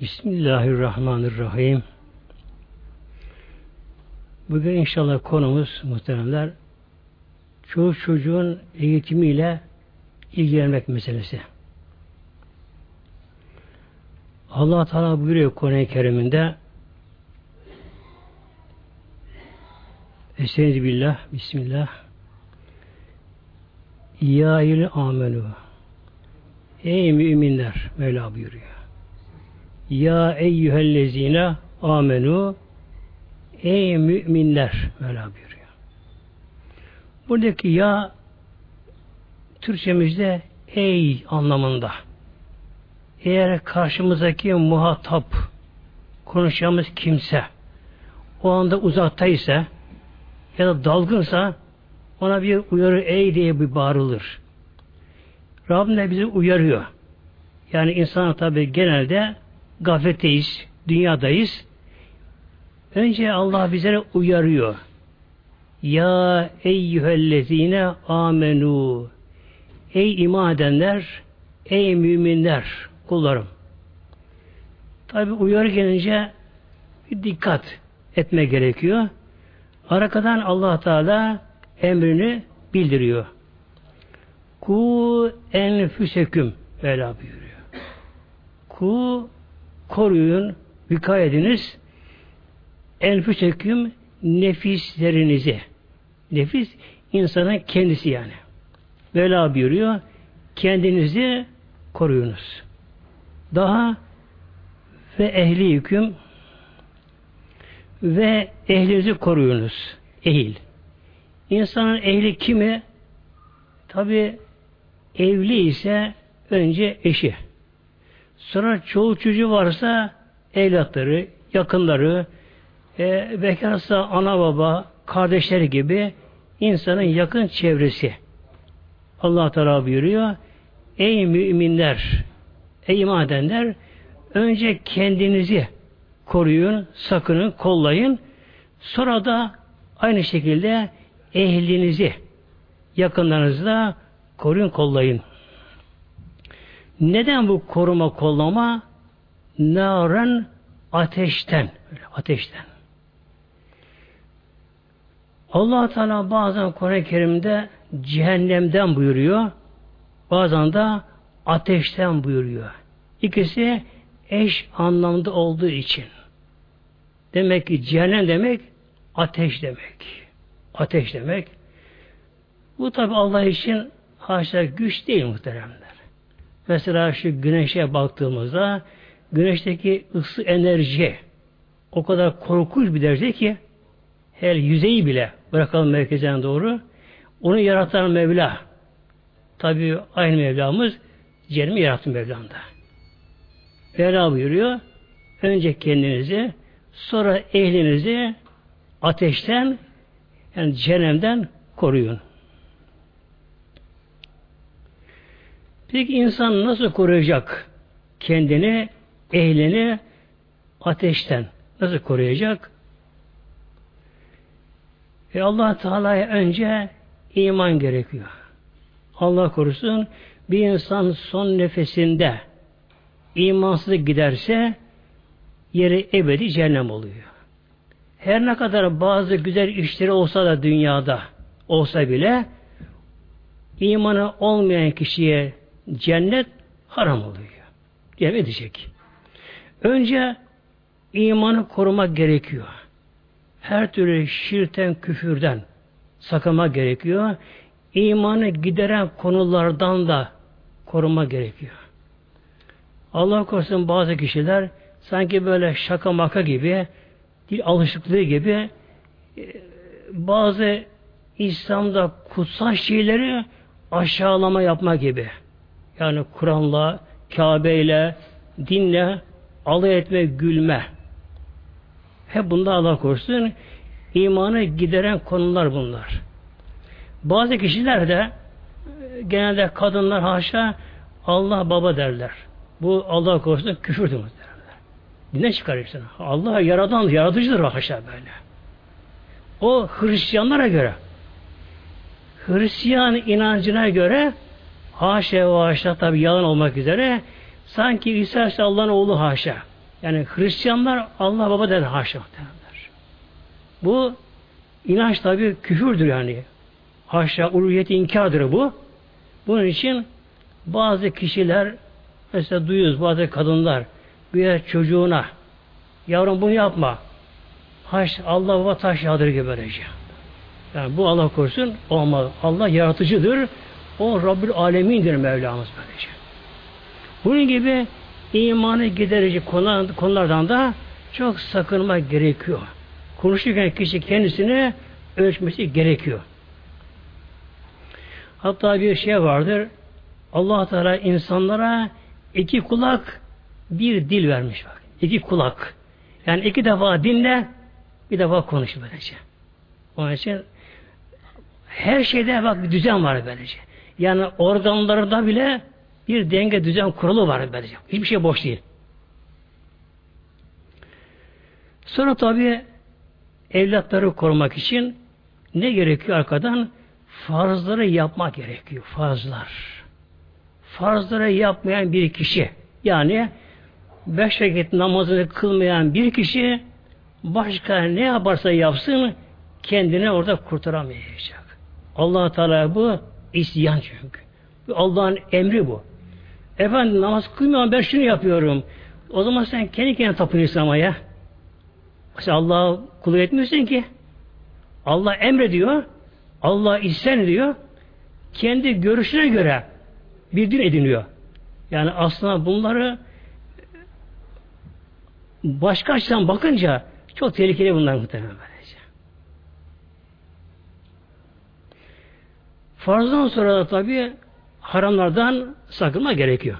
Bismillahirrahmanirrahim. Bugün inşallah konumuz muhteremler çoğu çocuğun eğitimiyle ilgilenmek meselesi. Allah Teala buyuruyor Kur'an-ı Kerim'inde Estaizu billah, Bismillah Ya il amenu Ey müminler Mevla buyuruyor. Ya eyyühellezine amenu Ey müminler Mevla buyuruyor. Buradaki ya Türkçemizde ey anlamında. Eğer karşımızdaki muhatap konuşacağımız kimse o anda uzaktaysa ya da dalgınsa ona bir uyarı ey diye bir bağırılır. Rabbim de bizi uyarıyor. Yani insan tabi genelde gafletteyiz, dünyadayız. Önce Allah bizlere uyarıyor. Ya eyyühellezine amenu Ey iman edenler, ey müminler, kullarım. Tabi uyarı gelince dikkat etme gerekiyor. Arkadan allah Teala emrini bildiriyor. Ku enfüseküm Mevla buyuruyor. Ku koruyun, vikay ediniz. Enfüseküm nefislerinizi. Nefis insanın kendisi yani. Mevla buyuruyor. Kendinizi koruyunuz. Daha ve ehli yüküm ve ehlinizi koruyunuz. Ehil. İnsanın ehli kimi? Tabi evli ise önce eşi. Sonra çoğu çocuğu varsa evlatları, yakınları, e, bekarsa ana baba, kardeşleri gibi insanın yakın çevresi. Allah Teala buyuruyor. Ey müminler, ey iman edenler, önce kendinizi koruyun, sakının, kollayın. Sonra da aynı şekilde ehlinizi, yakınlarınızı da koruyun, kollayın. Neden bu koruma, kollama? Naren ateşten. Ateşten. allah Teala bazen Kur'an-ı Kerim'de cehennemden buyuruyor. Bazen de ateşten buyuruyor. İkisi eş anlamda olduğu için. Demek ki cehennem demek ateş demek. Ateş demek. Bu tabi Allah için haşa güç değil muhteremler. Mesela şu güneşe baktığımızda güneşteki ısı enerji o kadar korkunç bir derece ki her yüzeyi bile bırakalım merkezden doğru onu yaratan Mevla tabi aynı Mevlamız cehennemi yarattı Mevlam'da. Mevla buyuruyor önce kendinizi sonra ehlinizi ateşten yani cehennemden koruyun. Peki insan nasıl koruyacak kendini, ehlini ateşten? Nasıl koruyacak? E Allah Teala'ya önce iman gerekiyor. Allah korusun bir insan son nefesinde imansızlık giderse yeri ebedi cehennem oluyor. Her ne kadar bazı güzel işleri olsa da dünyada olsa bile imanı olmayan kişiye cennet haram oluyor. Cem. Önce imanı korumak gerekiyor. Her türlü şirten, küfürden sakınma gerekiyor. İmanı gideren konulardan da koruma gerekiyor. Allah korusun bazı kişiler sanki böyle şaka maka gibi dil alışıklığı gibi e, bazı İslam'da kutsal şeyleri aşağılama yapma gibi. Yani Kur'an'la, Kabe'yle, dinle alay etme, gülme. Hep bunda Allah korusun imanı gideren konular bunlar. Bazı kişiler de genelde kadınlar haşa Allah baba derler. Bu Allah korusun küfürdür derler. Dine çıkarırsın. Allah yaradan, yaratıcıdır haşa böyle. O Hristiyanlara göre Hristiyan inancına göre haşa ve haşa tabi yalan olmak üzere sanki İsa Allah'ın oğlu haşa. Yani Hristiyanlar Allah baba der haşa derler. Bu inanç tabi küfürdür yani. Haşa uluhiyeti inkardır bu. Bunun için bazı kişiler mesela duyuyoruz bazı kadınlar bir çocuğuna yavrum bunu yapma. Haş Allah baba taş yağdır gibi böylece. Yani bu Allah korusun olmaz. Allah yaratıcıdır. O Rabbül Alemin'dir Mevlamız böylece. Bunun gibi imanı giderici konulardan da çok sakınma gerekiyor. Konuşurken kişi kendisini ölçmesi gerekiyor. Hatta bir şey vardır. Allah Teala insanlara iki kulak, bir dil vermiş bak. İki kulak. Yani iki defa dinle, bir defa konuş böylece. Onun için her şeyde bak bir düzen var böylece. Yani organlarda bile bir denge düzen kurulu var böylece. Hiçbir şey boş değil. Sonra tabi evlatları korumak için ne gerekiyor arkadan? Farzları yapmak gerekiyor. Farzlar. Farzları yapmayan bir kişi yani beş vakit namazını kılmayan bir kişi başka ne yaparsa yapsın kendini orada kurtaramayacak. allah Teala bu isyan çünkü. Allah'ın emri bu. Efendim namaz kılmıyorum ben şunu yapıyorum. O zaman sen kendi kendine tapınıyorsun ama ya. Sen Allah'a kulu etmiyorsun ki. Allah emrediyor. Allah isyan ediyor. Kendi görüşüne göre bir din ediniyor. Yani aslında bunları başka açıdan bakınca çok tehlikeli bunlar muhtemelen böylece. Farzdan sonra da tabi haramlardan sakınma gerekiyor.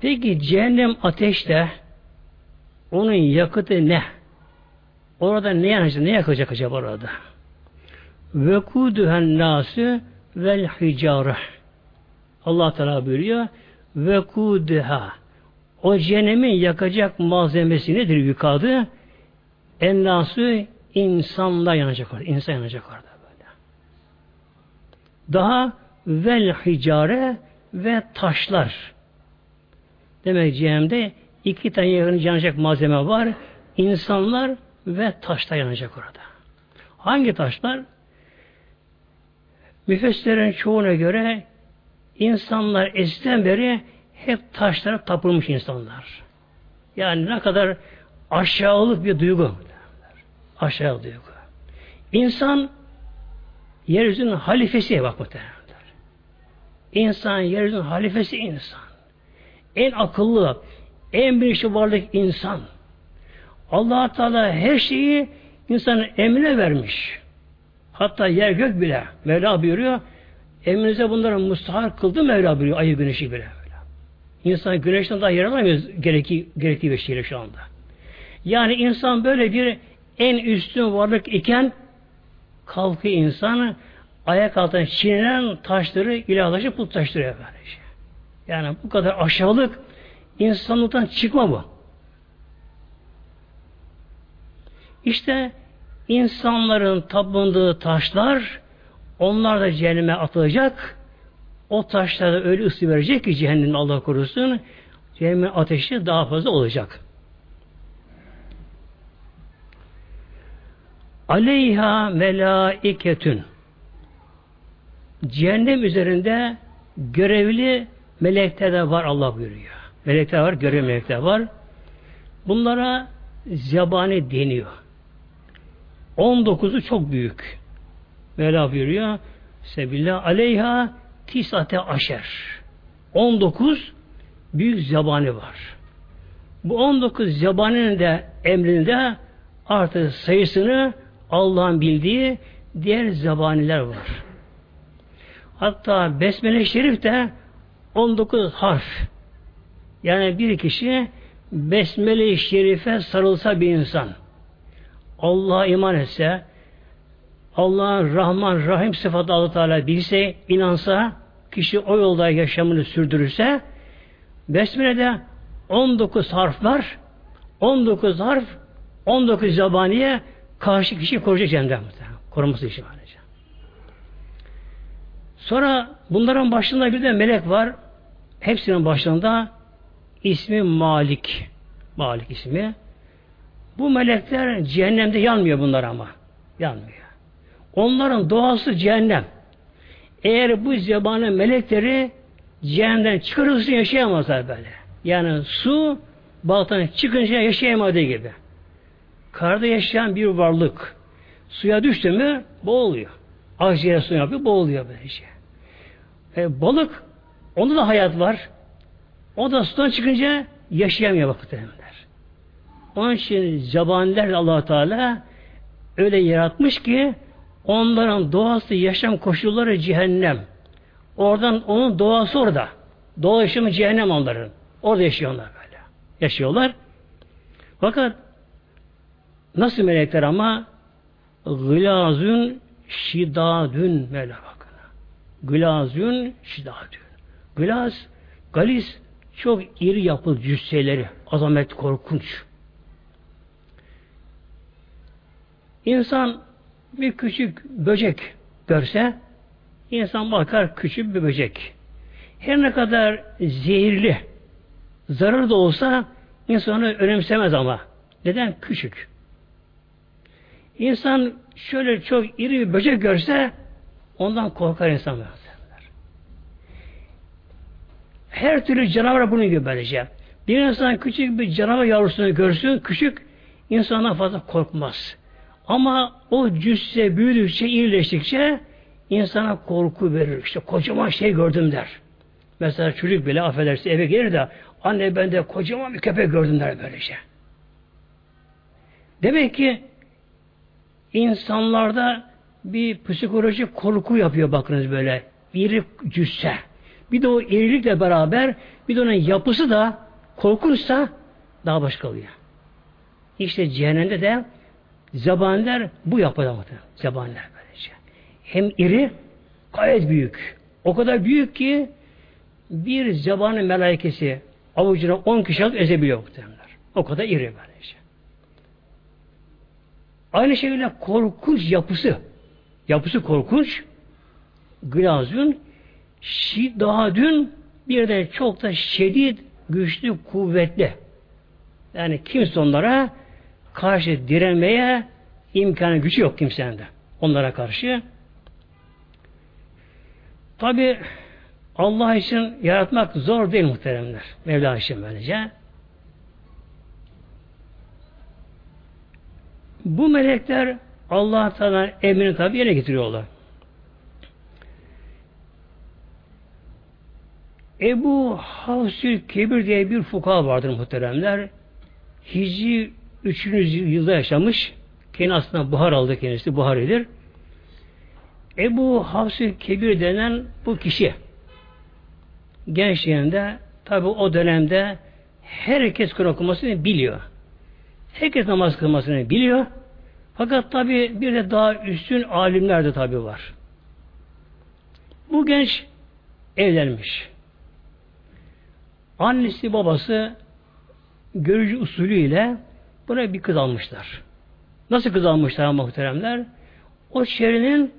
Peki cehennem ateşte onun yakıtı ne? Orada ne yanacak, ne yakacak acaba orada? Vekuduhen nası vel hicare. Allah Teala buyuruyor. Vekuduha. O cehennemin yakacak malzemesi nedir yukarıda? En nası insanla yanacak orada. İnsan yanacak orada böyle. Daha vel hicare ve taşlar. Demek cehennemde iki tane yanacak malzeme var. İnsanlar ve taşlar yanacak orada. Hangi taşlar? Müfessirlerin çoğuna göre insanlar eskiden beri hep taşlara tapılmış insanlar. Yani ne kadar aşağılık bir duygu. Aşağı duygu. İnsan yeryüzünün halifesi bak muhtemelen. İnsan yeryüzünün halifesi insan. En akıllı, en bilinçli varlık insan. allah Teala her şeyi insanın emrine vermiş. Hatta yer gök bile. Mevla buyuruyor. Emrinize bunları mustahar kıldı Mevla buyuruyor. Ayı güneşi bile. İnsan güneşten daha yer alamıyor gerektiği, gerektiği veçiyle şu anda. Yani insan böyle bir en üstün varlık iken kalkıyor insanı ayak altına çiğnenen taşları ilahlaşıp putlaştırıyor böylece. Yani bu kadar aşağılık insanlıktan çıkma bu. İşte insanların tapındığı taşlar onlar da cehenneme atılacak. O taşlara öyle ısı verecek ki cehennem Allah korusun cehennem ateşi daha fazla olacak. Aleyha melaiketün Cehennem üzerinde görevli melekler de var Allah buyuruyor. Melekler var, görevli melekler var. Bunlara zebani deniyor. 19'u çok büyük. Mevla buyuruyor. Sebillah aleyha tisate aşer. 19 büyük zebani var. Bu 19 zebaninin de emrinde artık sayısını Allah'ın bildiği diğer zebaniler var. Hatta Besmele-i Şerif de 19 harf. Yani bir kişi Besmele-i Şerif'e sarılsa bir insan Allah'a iman etse Allah'ın Rahman Rahim sıfatı Allah Teala bilse, inansa, kişi o yolda yaşamını sürdürürse Besmele'de 19 harf var. 19 harf 19 zabaniye karşı kişi koruyacak cennet. Koruması için böylece. Sonra bunların başında bir de melek var. hepsinin başında ismi Malik. Malik ismi. Bu melekler cehennemde yanmıyor bunlar ama. Yanmıyor. Onların doğası cehennem. Eğer bu zebane melekleri cehennemden çıkarılsın yaşayamazlar böyle. Yani su baltan çıkınca yaşayamadığı gibi. Karda yaşayan bir varlık suya düştü mü boğuluyor. Akciğer su yapıyor boğuluyor böylece. E, balık onda da hayat var. O da sudan çıkınca yaşayamıyor vakitlerinde. Onun için zabaniler allah Teala öyle yaratmış ki onların doğası yaşam koşulları cehennem. Oradan onun doğası orada. Doğa yaşamı cehennem onların. Orada yaşıyorlar böyle. Yaşıyorlar. Fakat nasıl melekler ama gılazün şidadün Mevla bakın. Gılazün şidadün. Gılaz, galis çok iri yapılı cüsseleri. Azamet korkunç. İnsan bir küçük böcek görse insan bakar küçük bir böcek. Her ne kadar zehirli, zarar da olsa insanı önemsemez ama. Neden? Küçük. İnsan şöyle çok iri bir böcek görse ondan korkar insan. Her türlü canavar bunu gibi böylece. Bir insan küçük bir canavar yavrusunu görsün, küçük, insandan fazla korkmaz. Ama o cüsse büyüdükçe, iyileştikçe insana korku verir. İşte kocaman şey gördüm der. Mesela çocuk bile affederse eve gelir de anne ben de kocaman bir köpek gördüm der böylece. Demek ki insanlarda bir psikolojik korku yapıyor bakınız böyle. İri cüsse. Bir de o irilikle beraber bir de onun yapısı da korkunçsa daha başka oluyor. İşte cehennemde de Zebaniler bu yapıda muhtemelen. Zebaniler böylece. Hem iri, gayet büyük. O kadar büyük ki bir zebani melaikesi avucuna on kişi alıp ezebiliyor muhtemelenler. O kadar iri böylece. Aynı şekilde korkunç yapısı. Yapısı korkunç. Glazun şiddadün bir de çok da şiddet, güçlü, kuvvetli. Yani kimse onlara karşı direnmeye imkanı gücü yok kimsenin de. Onlara karşı. Tabi Allah için yaratmak zor değil muhteremler. Mevla için böylece. Bu melekler Allah Teala emrini tabi yerine getiriyorlar. Ebu Havsül Kebir diye bir fuka vardır muhteremler. Hicri 3. yılda yaşamış. Kendi aslında Buhar aldı kendisi. Buhari'dir. Ebu Havsül Kebir denen bu kişi gençliğinde tabi o dönemde herkes Kur'an okumasını biliyor. Herkes namaz kılmasını biliyor. Fakat tabi bir de daha üstün alimler de tabi var. Bu genç evlenmiş. Annesi babası görücü usulüyle Buraya bir kız almışlar. Nasıl kız almışlar muhteremler? O çevrenin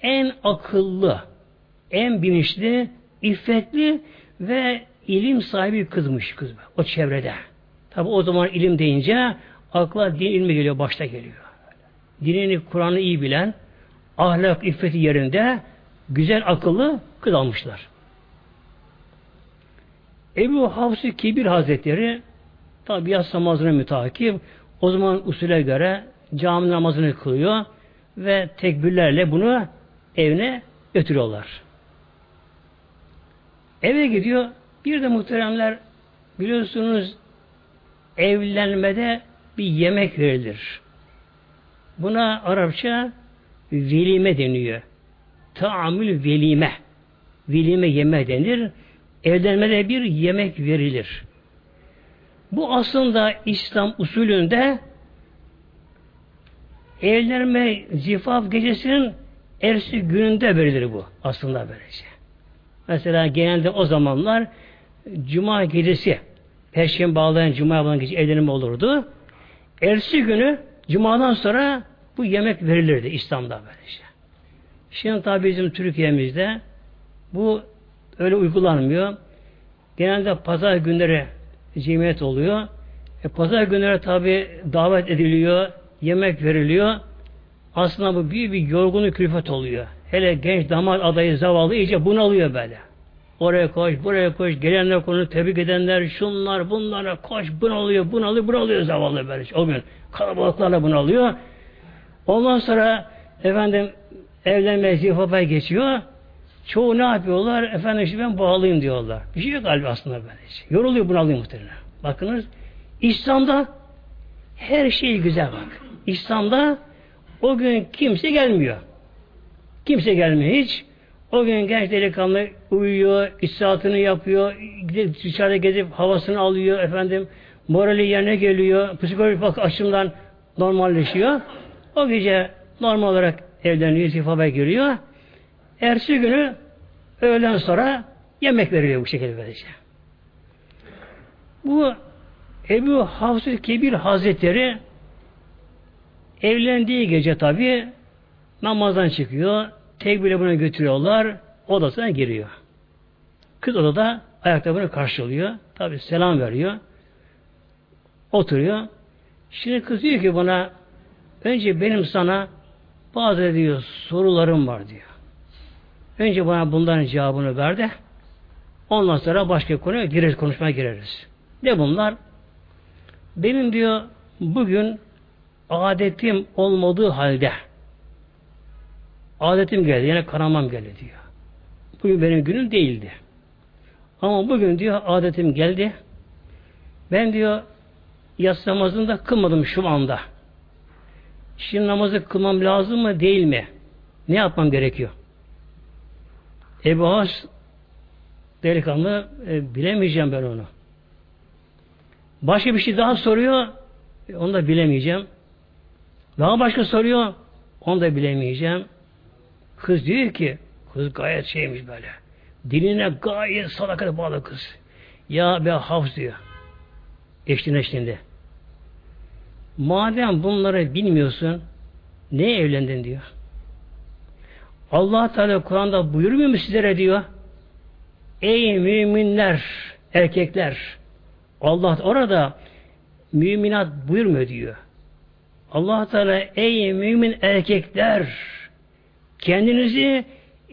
en akıllı, en bilinçli, iffetli ve ilim sahibi kızmış kız o çevrede. Tabi o zaman ilim deyince akla din ilmi geliyor, başta geliyor. Dinini, Kur'an'ı iyi bilen, ahlak, iffeti yerinde güzel akıllı kız almışlar. Ebu Hafsi Kibir Hazretleri Tabi yaz namazına mütakip. O zaman usule göre cami namazını kılıyor ve tekbirlerle bunu evine götürüyorlar. Eve gidiyor. Bir de muhteremler biliyorsunuz evlenmede bir yemek verilir. Buna Arapça velime deniyor. Taamül velime. Velime yeme denir. Evlenmede bir yemek verilir. Bu aslında İslam usulünde evlenme zifaf gecesinin ersi gününde verilir bu. Aslında böylece. Mesela genelde o zamanlar Cuma gecesi Perşembe bağlayan Cuma bağlayan gece evlenme olurdu. Ersi günü Cuma'dan sonra bu yemek verilirdi İslam'da böylece. Şimdi tabi bizim Türkiye'mizde bu öyle uygulanmıyor. genelde pazar günleri cemiyet oluyor. E, pazar günleri tabi davet ediliyor, yemek veriliyor. Aslında bu büyük bir yorgunluk külfet oluyor. Hele genç damat adayı zavallı iyice bunalıyor böyle. Oraya koş, buraya koş, gelenler konu tebrik edenler, şunlar, bunlara koş, bunalıyor, bunalıyor, bunalıyor zavallı böyle. O gün kalabalıklarla bunalıyor. Ondan sonra efendim evlenme zifafaya geçiyor. Çoğu ne yapıyorlar? Efendim işte ben bağlıyım diyorlar. Bir şey yok galiba aslında böylece. Yoruluyor bunalıyor muhtemelen. Bakınız İslam'da her şey güzel bak. İslam'da o gün kimse gelmiyor. Kimse gelmiyor hiç. O gün genç delikanlı uyuyor, istirahatını yapıyor, gidip dışarıda gezip havasını alıyor, efendim morali yerine geliyor, psikolojik bak açımdan normalleşiyor. O gece normal olarak evleniyor, istifaya giriyor. Ersi günü öğlen sonra yemek veriyor bu şekilde böylece. Bu Ebu Hafız Kebir Hazretleri evlendiği gece tabi namazdan çıkıyor. Tekbirle bunu götürüyorlar. Odasına giriyor. Kız odada ayakta bunu karşılıyor. Tabi selam veriyor. Oturuyor. Şimdi kız diyor ki bana önce benim sana bazı diyor sorularım var diyor. Önce bana bunların cevabını ver de ondan sonra başka konuya gireriz, konuşmaya gireriz. Ne bunlar? Benim diyor bugün adetim olmadığı halde adetim geldi. Yani kanamam geldi diyor. Bugün benim günüm değildi. Ama bugün diyor adetim geldi. Ben diyor yatsı namazını da kılmadım şu anda. Şimdi namazı kılmam lazım mı değil mi? Ne yapmam gerekiyor? Ebu Has delikanlı e, bilemeyeceğim ben onu. Başka bir şey daha soruyor. E, onu da bilemeyeceğim. Daha başka soruyor. Onu da bilemeyeceğim. Kız diyor ki kız gayet şeymiş böyle. Diline gayet sadakate bağlı kız. Ya be hafız diyor. Eşliğin eşliğinde. Madem bunları bilmiyorsun ne evlendin diyor. allah Teala Kur'an'da buyurmuyor mu sizlere diyor. Ey müminler, erkekler. Allah orada müminat buyurmuyor diyor. allah Teala ey mümin erkekler kendinizi,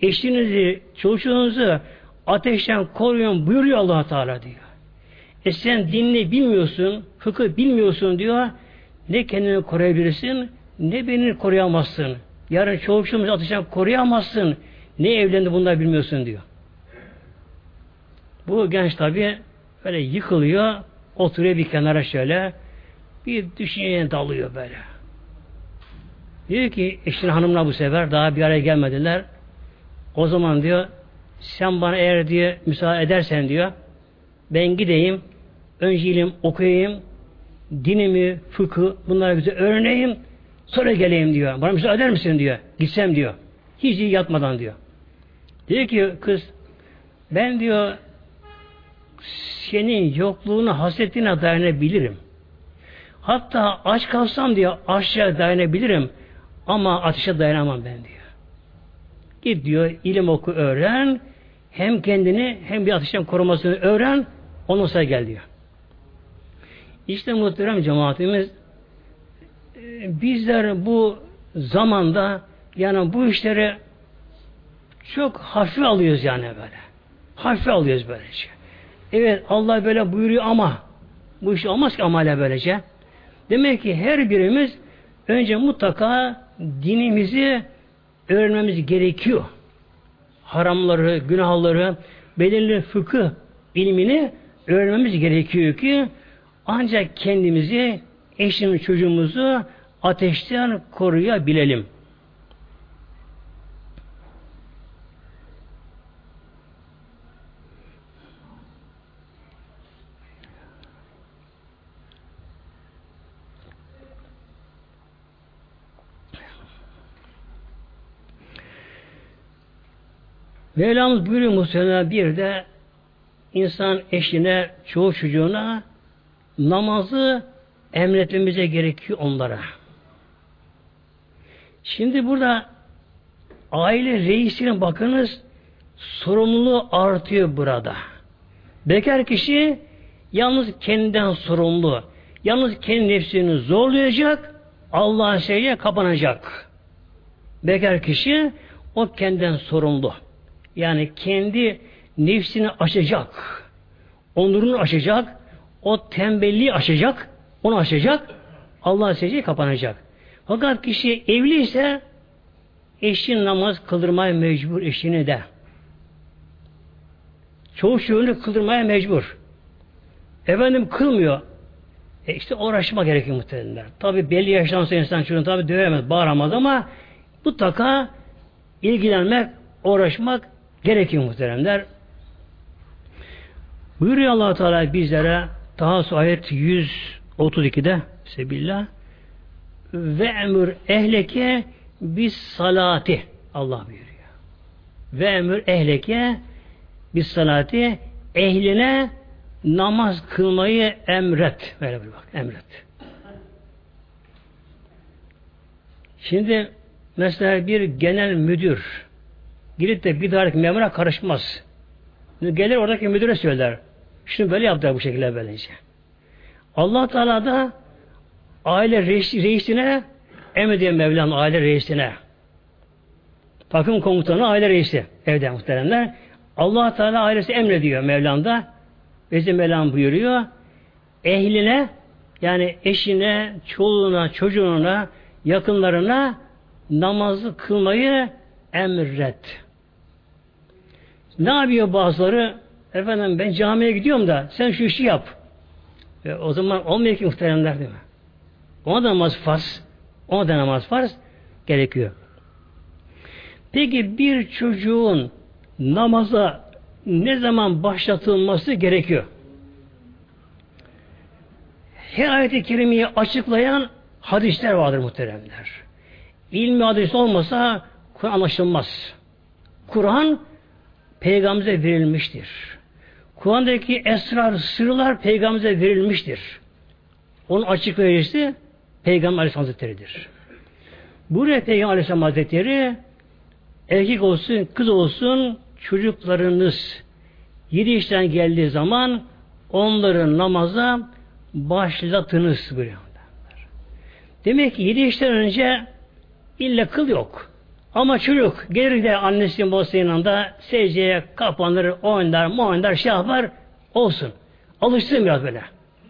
eşinizi, çocuğunuzu ateşten koruyun buyuruyor allah Teala diyor. E sen dinle bilmiyorsun, fıkıh bilmiyorsun diyor. Ne kendini koruyabilirsin, ne beni koruyamazsın. Yarın çoğu çoğumuz ateşten koruyamazsın. Ne evlendi bunlar bilmiyorsun diyor. Bu genç tabi böyle yıkılıyor, oturuyor bir kenara şöyle, bir düşünceye dalıyor böyle. Diyor ki eşin hanımla bu sefer daha bir araya gelmediler. O zaman diyor sen bana eğer diye müsaade edersen diyor ben gideyim önce ilim okuyayım dinimi, fıkı bunları bize öğreneyim sonra geleyim diyor. Bana müsaade eder misin diyor. Gitsem diyor. Hiç iyi yatmadan diyor. Diyor ki kız ben diyor senin yokluğunu hasretine dayanabilirim. Hatta aç kalsam diyor aşağı dayanabilirim ama ateşe dayanamam ben diyor. Git diyor ilim oku öğren hem kendini hem bir ateşten korumasını öğren ondan sonra gel diyor. İşte muhterem cemaatimiz e, bizler bu zamanda yani bu işleri çok hafif alıyoruz yani böyle. Hafif alıyoruz böylece. Evet Allah böyle buyuruyor ama bu iş olmaz ki amale böylece. Demek ki her birimiz önce mutlaka dinimizi öğrenmemiz gerekiyor. Haramları, günahları, belirli fıkıh ilmini öğrenmemiz gerekiyor ki ancak kendimizi, eşimiz, çocuğumuzu ateşten koruyabilelim. Mevlamız buyuruyor muhtemelen bir de insan eşine, çoğu çocuğuna namazı emretmemize gerekiyor onlara. Şimdi burada aile reisine bakınız sorumluluğu artıyor burada. Bekar kişi yalnız kendinden sorumlu. Yalnız kendi nefsini zorlayacak, Allah'a şeye kapanacak. Bekar kişi o kendinden sorumlu. Yani kendi nefsini aşacak. Onurunu aşacak. O tembelliği aşacak. Onu aşacak. Allah secdeye kapanacak. Fakat kişi evli ise eşin namaz kıldırmaya mecbur eşini de. Çoğu şöyle kıldırmaya mecbur. Efendim kılmıyor. E işte uğraşma gerekiyor muhtemelenler. Tabi belli yaştan sonra insan çocuğunu tabi dövemez, bağıramaz ama mutlaka ilgilenmek, uğraşmak gerekiyor muhteremler. Buyuruyor allah Teala bizlere daha sonra ayet 132'de Sebillah ve emür ehleke bis salati Allah buyuruyor. Ve emür ehleke bis salati ehline namaz kılmayı emret. Böyle bir bak, emret. Şimdi mesela bir genel müdür gidip de bir dairlik memura karışmaz. Gelir oradaki müdüre söyler. Şunu böyle yaptılar bu şekilde böylece. Allah Teala da aile reis, reisine emrediyor Mevlam aile reisine. Takım komutanı aile reisi evde muhteremler. Allah Teala ailesi emrediyor Mevlam'da. Vezir Mevlam buyuruyor. Ehline yani eşine, çoluğuna, çocuğuna, yakınlarına namazı kılmayı emret. Ne yapıyor bazıları? Efendim ben camiye gidiyorum da sen şu işi yap. E, o zaman olmuyor ki muhteremler değil mi? Ona da namaz farz. Ona da namaz farz gerekiyor. Peki bir çocuğun namaza ne zaman başlatılması gerekiyor? Her ayet-i kerimeyi açıklayan hadisler vardır muhteremler. İlmi hadis olmasa Kur'an anlaşılmaz. Kur'an peygamberimize verilmiştir. Kur'an'daki esrar, sırlar peygamberimize verilmiştir. Onun açıklayıcısı Peygamber Aleyhisselam Hazretleri'dir. Buraya Peygamber Aleyhisselam Hazretleri erkek olsun, kız olsun çocuklarınız yedi işten geldiği zaman onları namaza başlatınız buyuruyor. Demek ki yedi işten önce illa kıl yok. Ama çocuk gelir de annesinin babasının yanında secdeye kapanır, oynar, oynar, şey yapar, olsun. Alışsın biraz böyle.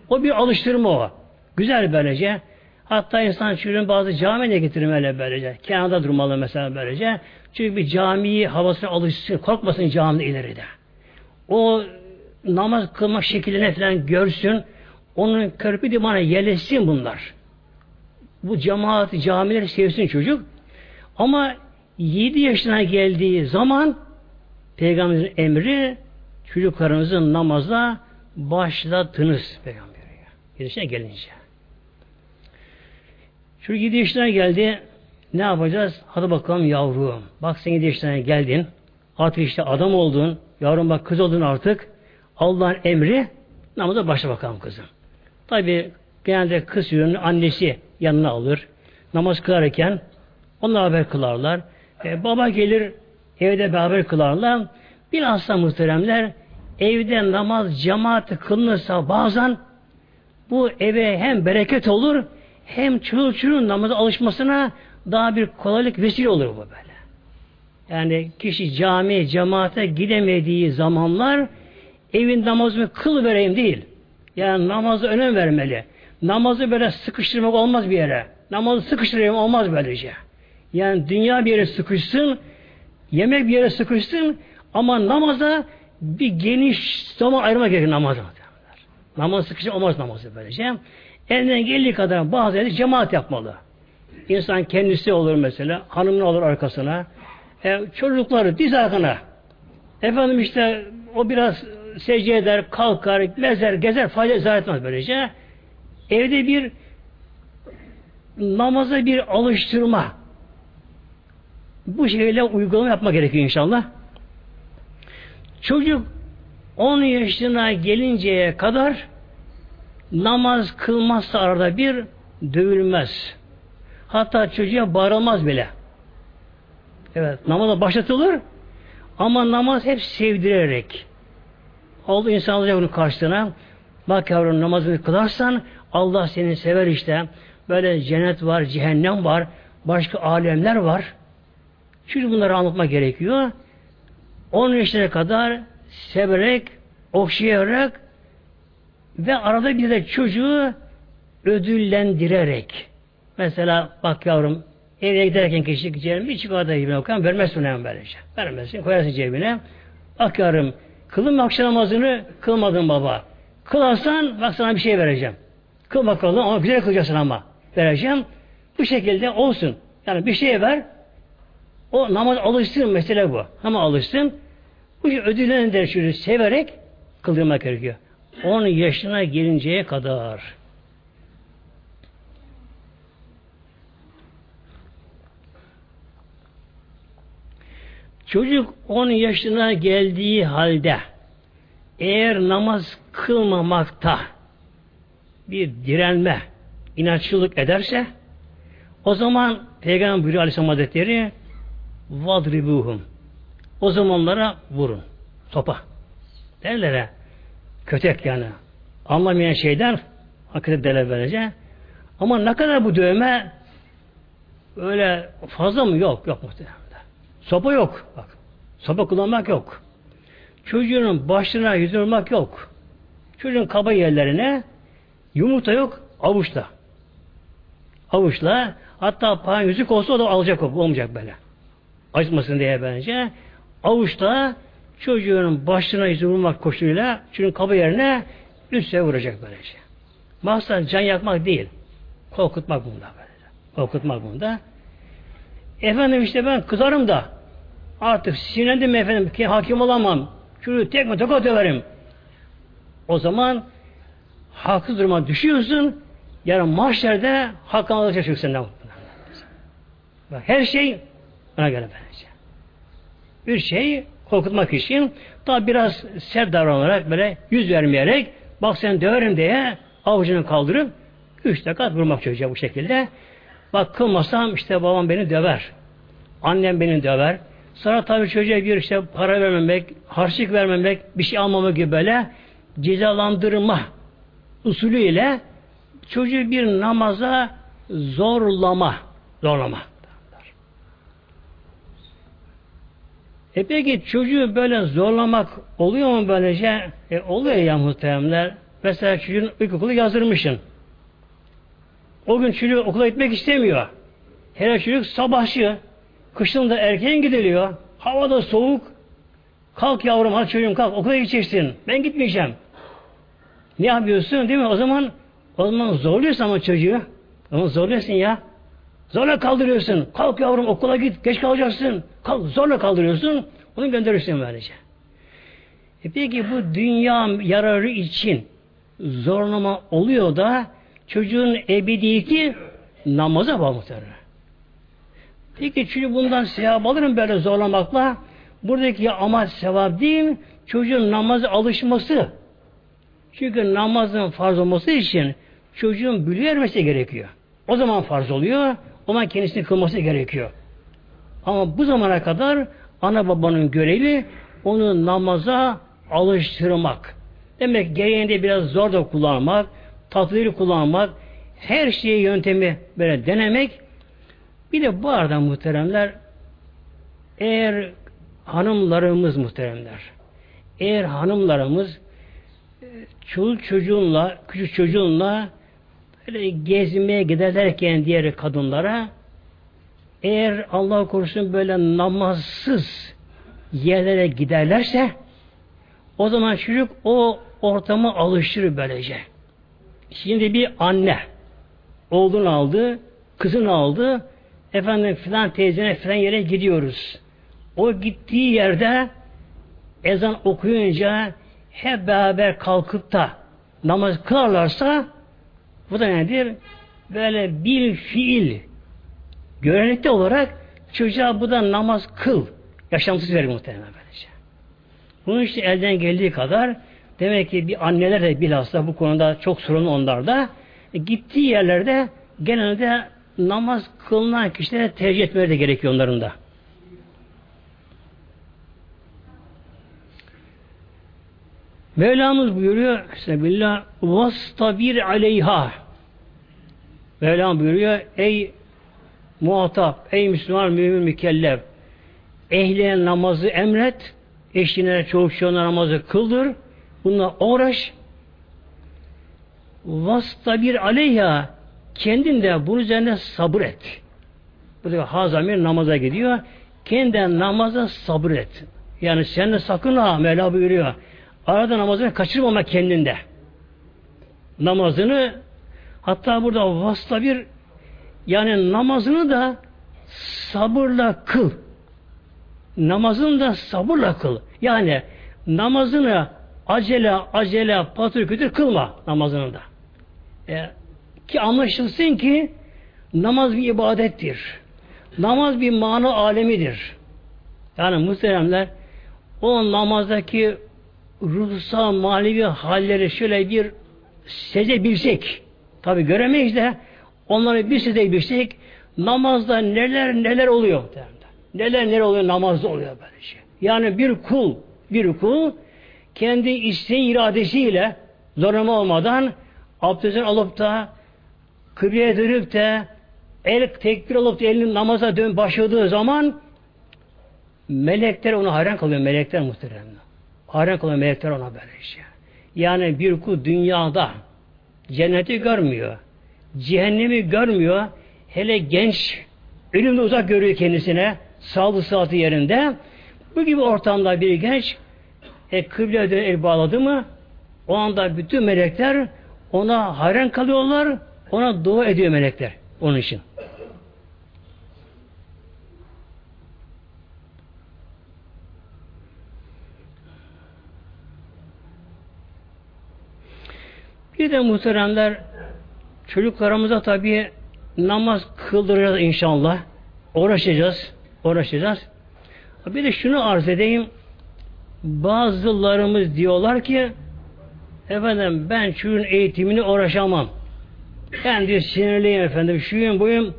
O bir alıştırma o. Güzel böylece. Hatta insan çocuğun bazı camiye getirmeli böylece. Kenarda durmalı mesela böylece. Çünkü bir camiyi havasına alışsın, korkmasın camide ileride. O namaz kılma şekline falan görsün, onun körpü dimana yerleşsin bunlar. Bu cemaat, camileri sevsin çocuk. Ama 7 yaşına geldiği zaman Peygamberimizin emri çocuklarınızı namaza başlatınız Peygamber. 7 yaşına gelince. Çocuk 7 yaşına geldi. Ne yapacağız? Hadi bakalım yavrum. Bak sen 7 yaşına geldin. Artık işte adam oldun. Yavrum bak kız oldun artık. Allah'ın emri namaza başla bakalım kızım. Tabi genelde kız çocuğunun annesi yanına alır. Namaz kılarken onlar haber kılarlar. E, baba gelir evde beraber kılarlar. Bilhassa muhteremler evde namaz cemaat kılınırsa bazen bu eve hem bereket olur hem çocuk çocuğun namaza alışmasına daha bir kolaylık vesile olur bu böyle. Yani kişi cami, cemaate gidemediği zamanlar evin namazını kıl vereyim değil. Yani namazı önem vermeli. Namazı böyle sıkıştırmak olmaz bir yere. Namazı sıkıştırayım olmaz böylece. Yani dünya bir yere sıkışsın, yemek bir yere sıkışsın ama namaza bir geniş zaman ayırmak gerekir namaza. Namaz sıkıştırmak olmaz namazı böylece. Elinden geldiği kadar bazı yerde cemaat yapmalı. İnsan kendisi olur mesela, hanımını olur arkasına, e, çocukları diz arkana. Efendim işte o biraz secde eder, kalkar, gezer, gezer, fayda izah etmez böylece. Evde bir namaza bir alıştırma, bu şekilde uygulama yapma gerekiyor inşallah. Çocuk 10 yaşına gelinceye kadar namaz kılmazsa arada bir dövülmez. Hatta çocuğa bağırılmaz bile. Evet, namaza başlatılır ama namaz hep sevdirerek. Allah insan alacak bunun karşılığına. Bak yavrum namazını kılarsan Allah seni sever işte. Böyle cennet var, cehennem var, başka alemler var. Şimdi bunları anlatmak gerekiyor. 10 yaşına kadar severek, okşayarak ve arada bir de çocuğu ödüllendirerek. Mesela bak yavrum evine giderken kişi cebine bir çikolata cebine okuyan vermezsin hemen böylece. Vermezsin, koyarsın cebine. Bak yavrum kılın akşam namazını kılmadın baba. Kılarsan bak sana bir şey vereceğim. Kıl bakalım ama güzel kılacaksın ama. Vereceğim. Bu şekilde olsun. Yani bir şey ver. O namaz alışsın mesele bu. Ama alışsın. Bu şey ödüllendir çocuğu severek kıldırmak gerekiyor. 10 yaşına gelinceye kadar. Çocuk 10 yaşına geldiği halde eğer namaz kılmamakta bir direnme, inatçılık ederse o zaman Peygamber Aleyhisselam Hazretleri vadribuhum o zamanlara vurun. Topa. Derlere kötek yani. Anlamayan şeyler hakikaten derler böylece. Ama ne kadar bu dövme öyle fazla mı? Yok. Yok muhtemelen. Sopa yok. Bak. Sopa kullanmak yok. Çocuğun başına yüzüne yok. Çocuğun kaba yerlerine yumurta yok, avuçla. Avuçla hatta pahan yüzük olsa o da alacak olmayacak böyle. Acıtmasın diye bence. Avuçla çocuğun başına yüzüne vurmak koşuluyla çocuğun kaba yerine üstüne vuracak böylece. Maksat can yakmak değil. Korkutmak bunda böylece. Korkutmak bunda. Efendim işte ben kızarım da artık sinirlendim efendim ki hakim olamam. Şunu tekme tokat döverim. O zaman haksız duruma düşüyorsun. Yarın mahşerde hakkını alacak senden. Her şey ona göre bence. Bir şey korkutmak için daha biraz sert davranarak böyle yüz vermeyerek bak sen döverim diye avucunu kaldırıp üç dakika vurmak çocuğa bu şekilde. Bak kılmasam işte babam beni döver. Annem beni döver. Sonra tabii çocuğa bir işte para vermemek, harçlık vermemek, bir şey almamak gibi böyle cezalandırma usulüyle çocuğu bir namaza zorlama. Zorlama. E peki çocuğu böyle zorlamak oluyor mu böylece? E oluyor ya muhteremler. Mesela çocuğun ilkokulu yazdırmışsın. O gün çocuk okula gitmek istemiyor. Her çocuk sabahçı. Kışın da erken gidiliyor. Hava da soğuk. Kalk yavrum hadi çocuğum kalk okula gideceksin. Ben gitmeyeceğim. Ne yapıyorsun değil mi? O zaman o zaman zorluyorsun ama çocuğu. Ama zorluyorsun ya. Zorla kaldırıyorsun. Kalk yavrum okula git. Geç kalacaksın. Kalk zorla kaldırıyorsun. Onu gönderiyorsun böylece. E peki bu dünya yararı için zorlama oluyor da çocuğun ebediyeti namaza bağlı. Peki çünkü bundan sevap alırım böyle zorlamakla. Buradaki amaç sevap değil, çocuğun namaza alışması. Çünkü namazın farz olması için çocuğun bülü gerekiyor. O zaman farz oluyor, o zaman kendisini kılması gerekiyor. Ama bu zamana kadar ana babanın görevi onu namaza alıştırmak. Demek gereğinde biraz zor da kullanmak, tatlıları kullanmak, her şeyi yöntemi böyle denemek. Bir de bu arada muhteremler eğer hanımlarımız muhteremler eğer hanımlarımız e, çocuk çocuğunla, küçük çocuğunla böyle gezmeye giderlerken diğer kadınlara eğer Allah korusun böyle namazsız yerlere giderlerse o zaman çocuk o ortama alışır böylece. Şimdi bir anne oğlunu aldı, kızını aldı, efendim filan teyzene filan yere gidiyoruz. O gittiği yerde ezan okuyunca hep beraber kalkıp da namaz kılarlarsa bu da nedir? Böyle bir fiil görenlikte olarak çocuğa bu da namaz kıl yaşantısı verir muhtemelen böylece. Bunun için elden geldiği kadar demek ki bir anneler de bilhassa bu konuda çok sorun onlarda e, gittiği yerlerde genelde namaz kılınan kişilere tercih etmeleri de gerekiyor onların da. Mevlamız buyuruyor Sebillah vastabir aleyha Mevlam buyuruyor ey muhatap, ey Müslüman mümin mükellef ehline namazı emret eşine çoluk çocuğuna namazı kıldır bununla uğraş vastabir aleyha kendin de bunun üzerine sabır et. Bu da hazamir namaza gidiyor. Kendin namaza sabır et. Yani sen de sakın ha Mevla buyuruyor. Arada namazını kaçırmama kendinde. Namazını hatta burada vasıta bir yani namazını da sabırla kıl. Namazını da sabırla kıl. Yani namazını acele acele patır kütür kılma namazını da. E, ki anlaşılsın ki namaz bir ibadettir. Namaz bir mana alemidir. Yani muhteremler o namazdaki ruhsal manevi halleri şöyle bir sezebilsek tabi göremeyiz de onları bir sezebilsek namazda neler neler oluyor neler neler oluyor namazda oluyor böyle şey. Yani bir kul bir kul kendi isteği iradesiyle zorlama olmadan abdestini alıp da kıbleye dönüp de el tekbir alıp da elini namaza dön başladığı zaman melekler ona hayran kalıyor. Melekler muhterem. Hayran kalıyor melekler ona böyle şey. Yani bir kul dünyada cenneti görmüyor. Cehennemi görmüyor. Hele genç ölümde uzak görüyor kendisine. Sağlığı sıhhati yerinde. Bu gibi ortamda bir genç e, kıbleye el bağladı mı o anda bütün melekler ona hayran kalıyorlar. Ona dua ediyor melekler. Onun için. Bir de muhteremler çocuklarımıza tabi namaz kıldıracağız inşallah. Uğraşacağız. Uğraşacağız. Bir de şunu arz edeyim. Bazılarımız diyorlar ki efendim ben çocuğun eğitimini uğraşamam. Ben diyor sinirliyim efendim. Şuyum buyum.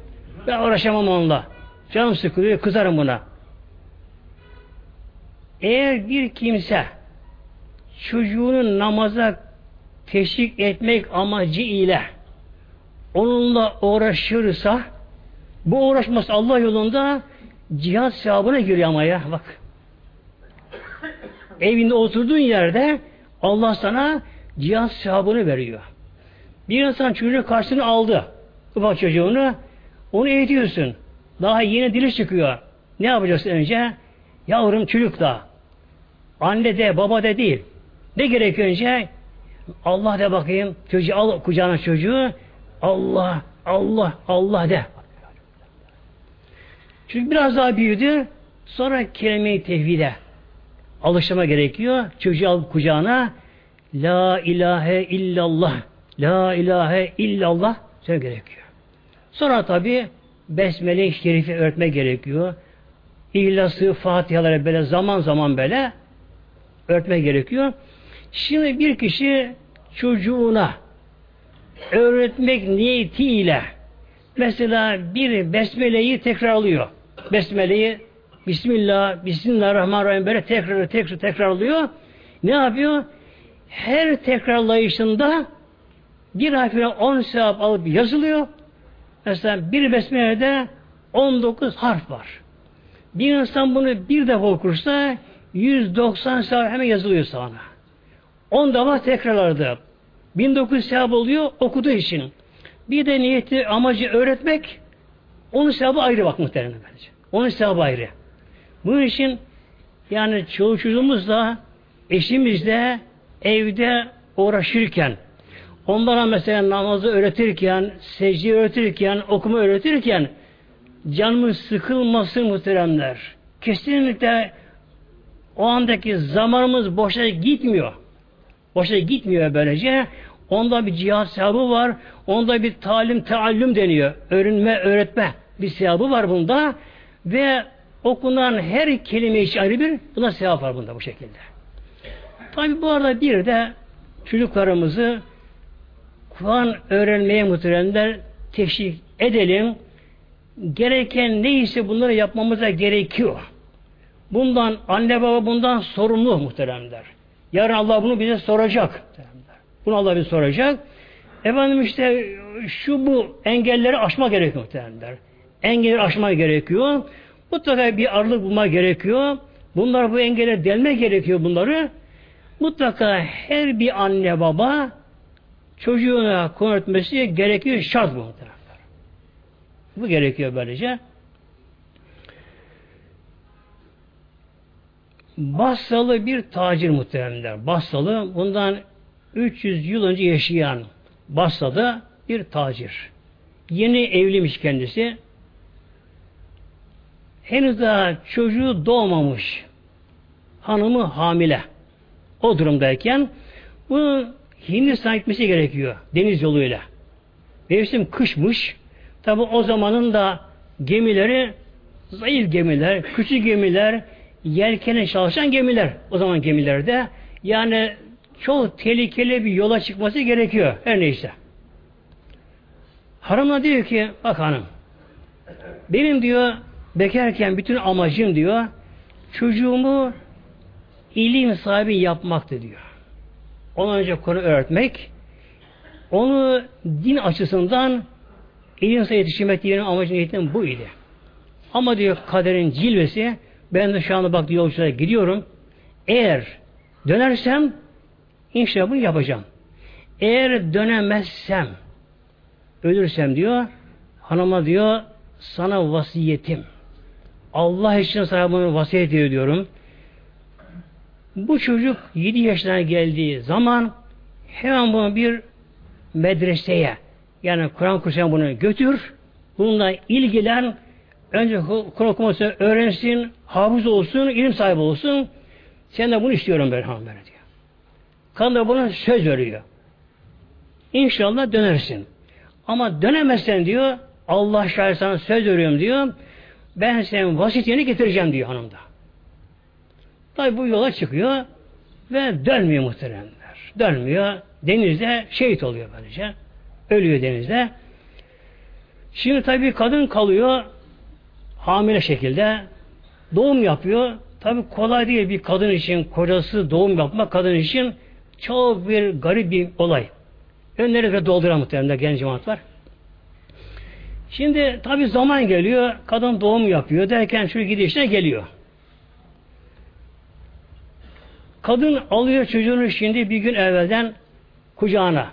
Ben uğraşamam onunla. Canım sıkılıyor. Kızarım buna. Eğer bir kimse çocuğunu namaza teşvik etmek amacı ile onunla uğraşırsa bu uğraşması Allah yolunda cihat sevabına giriyor ama ya bak. Evinde oturduğun yerde Allah sana cihat sevabını veriyor. Bir insan çocuğunu karşısına aldı. Ufak çocuğunu. Onu eğitiyorsun. Daha yeni dili çıkıyor. Ne yapacaksın önce? Yavrum çocuk da. Anne de baba de değil. Ne gerekiyor önce? Allah de bakayım. Çocuğu al kucağına çocuğu. Allah, Allah, Allah de. Çünkü biraz daha büyüdü. Sonra kelime-i tevhide alıştırma gerekiyor. Çocuğu al kucağına. La ilahe illallah. La ilahe illallah söyle gerekiyor. Sonra tabi Besmele-i Şerif'i öğretme gerekiyor. İhlası, Fatihaları böyle zaman zaman böyle öğretme gerekiyor. Şimdi bir kişi çocuğuna öğretmek niyetiyle mesela bir Besmele'yi tekrarlıyor. Besmele'yi Bismillah, Bismillahirrahmanirrahim böyle tekrar tekrar tekrarlıyor. Ne yapıyor? Her tekrarlayışında bir harfine 10 sevap alıp yazılıyor. Mesela bir besmelede 19 harf var. Bir insan bunu bir defa okursa 190 sevap hemen yazılıyor sana. 10 defa tekrarladı. 1900 sevap oluyor okuduğu için. Bir de niyeti amacı öğretmek onun sevabı ayrı bak muhtemelen bence. Onun sevabı ayrı. Bunun için yani çoğu çocuğumuz da eşimiz de evde uğraşırken Onlara mesela namazı öğretirken, secde öğretirken, okuma öğretirken canımız sıkılmasın muhteremler. Kesinlikle o andaki zamanımız boşa gitmiyor. Boşa gitmiyor böylece. Onda bir cihat sevabı var. Onda bir talim, taallüm deniyor. Öğrenme, öğretme bir sevabı var bunda. Ve okunan her kelime için ayrı bir buna sevap var bunda bu şekilde. Tabi bu arada bir de çocuklarımızı Kur'an öğrenmeye muhteremler teşvik edelim. Gereken neyse bunları yapmamıza gerekiyor. Bundan anne baba bundan sorumlu muhteremler. Yarın Allah bunu bize soracak. Bunu Allah bize soracak. Efendim işte şu bu engelleri aşma gerekiyor muhtemelenler. Engelleri aşma gerekiyor. Mutlaka bir aralık bulma gerekiyor. Bunlar bu engele delme gerekiyor bunları. Mutlaka her bir anne baba çocuğuna konu etmesi gerekiyor. Şart bu. Bu gerekiyor böylece. Bassalı bir tacir muhteremler. Bassalı bundan 300 yıl önce yaşayan Basra'da bir tacir. Yeni evliymiş kendisi. Henüz daha çocuğu doğmamış. Hanımı hamile. O durumdayken bu Hindistan'a gitmesi gerekiyor. Deniz yoluyla. Mevsim kışmış. Tabi o zamanın da gemileri zayıf gemiler, küçük gemiler, yelkene çalışan gemiler. O zaman gemilerde. Yani çok tehlikeli bir yola çıkması gerekiyor. Her neyse. Hanımla diyor ki bak hanım benim diyor bekarken bütün amacım diyor çocuğumu ilim sahibi yapmaktı diyor. Ona önce konu öğretmek onu din açısından ilim sahibi yetiştirmek diye amacım niyetim bu idi. Ama diyor kaderin cilvesi ben de şu anda bak yolculuğa gidiyorum. Eğer dönersem İnşallah bunu yapacağım. Eğer dönemezsem, ölürsem diyor, hanıma diyor, sana vasiyetim. Allah için sana bunu vasiyet ediyorum. Bu çocuk 7 yaşına geldiği zaman hemen bunu bir medreseye yani Kur'an kursuna bunu götür. Bununla ilgilen önce Kur'an okuması öğrensin, hafız olsun, ilim sahibi olsun. Sen de bunu istiyorum hanımefendi diyor. Kadın da buna söz veriyor. İnşallah dönersin. Ama dönemezsen diyor, Allah şahit sana söz veriyorum diyor, ben senin vasiyetini getireceğim diyor hanım da. Tabi bu yola çıkıyor ve dönmüyor muhteremler. Dönmüyor. Denizde şehit oluyor böylece. Ölüyor denizde. Şimdi tabi kadın kalıyor hamile şekilde doğum yapıyor. Tabi kolay değil bir kadın için kocası doğum yapmak kadın için çok bir garip bir olay. Önleri de dolduran muhtemelen genç cemaat var. Şimdi tabi zaman geliyor, kadın doğum yapıyor derken şu gidişine geliyor. Kadın alıyor çocuğunu şimdi bir gün evvelden kucağına.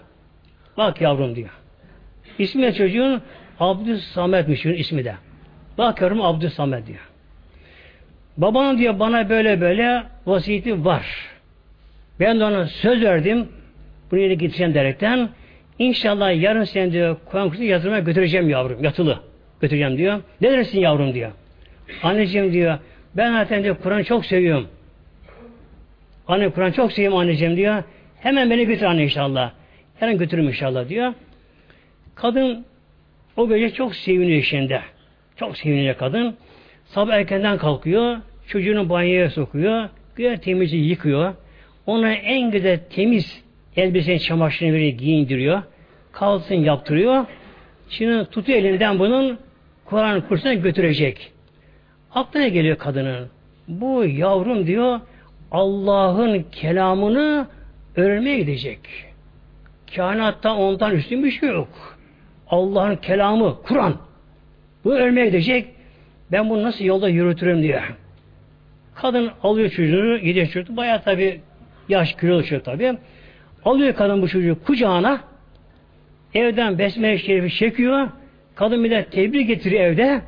Bak yavrum diyor. İsmi çocuğun Abdüs Samet'miş ismi de. Bakıyorum Abdüs Samet diyor. Babanın diyor bana böyle böyle vasiyeti var. Ben de ona söz verdim. Bunu yine gideceğim derekten. İnşallah yarın sen diyor Kur'an kursuna yazılmaya götüreceğim yavrum. Yatılı. Götüreceğim diyor. Ne dersin yavrum diyor. Anneciğim diyor. Ben zaten diyor Kur'an çok seviyorum. Anne Kur'an çok seviyorum anneciğim diyor. Hemen beni götür anne inşallah. Hemen götürürüm inşallah diyor. Kadın o gece çok seviniyor işinde. Çok seviniyor kadın. Sabah erkenden kalkıyor. Çocuğunu banyoya sokuyor. Güya temizce yıkıyor. Ona en güzel temiz elbisenin çamaşırını veriyor, giyindiriyor. Kalsın yaptırıyor. Şimdi tutuyor elinden bunun Kur'an kursuna götürecek. Aklına geliyor kadının. Bu yavrum diyor Allah'ın kelamını öğrenmeye gidecek. Kainatta ondan üstün bir şey yok. Allah'ın kelamı, Kur'an. Bu ölmeye gidecek. Ben bunu nasıl yolda yürütürüm diyor. Kadın alıyor çocuğunu, gidiyor çocuğu. Bayağı tabi Yaş kilolu çocuk tabi. Alıyor kadın bu çocuğu kucağına. Evden besmele şerifi çekiyor. Kadın bir de tebrik getiriyor evde.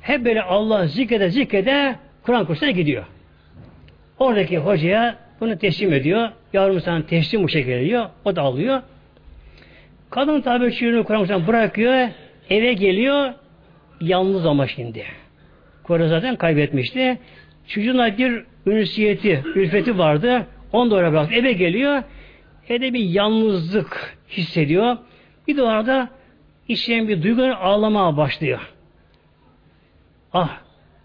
Hep böyle Allah zikrede zikrede Kur'an kursuna gidiyor. Oradaki hocaya bunu teslim ediyor. Yavrum sana teslim bu şekilde diyor. O da alıyor. Kadın tabi çocuğunu Kur'an kursuna bırakıyor. Eve geliyor. Yalnız ama şimdi. Kur'an zaten kaybetmişti. Çocuğuna bir ünsiyeti, ülfeti vardı. Onu da oraya bıraktı. Eve geliyor. Evde bir yalnızlık hissediyor. Bir de orada içten bir duygular ağlamaya başlıyor. Ah,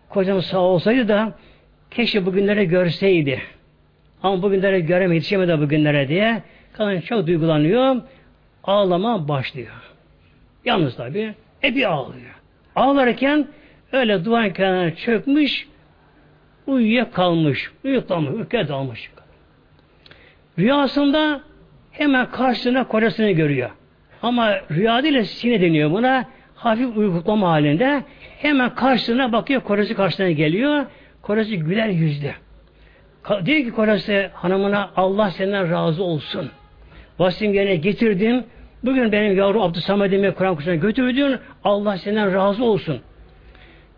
kocam sağ olsaydı da keşke bugünlere görseydi. Ama bugünlere göremedi, yetişemedi bugünlere diye kadın çok duygulanıyor. Ağlama başlıyor. Yalnız tabi. Bir ağlıyor. Ağlarken öyle duvar kenarına çökmüş uyuya kalmış. Uyuklamış, uykuya dalmış. Rüyasında hemen karşısına kocasını görüyor. Ama rüya değil sine deniyor buna. Hafif uykuklama halinde hemen karşısına bakıyor. Kocası karşısına geliyor. Kocası güler yüzlü. Diyor ki kocası hanımına Allah senden razı olsun. Vasim yerine getirdin. Bugün benim yavrum Abdüsamed'imi Kur'an kursuna götürdün. Allah senden razı olsun.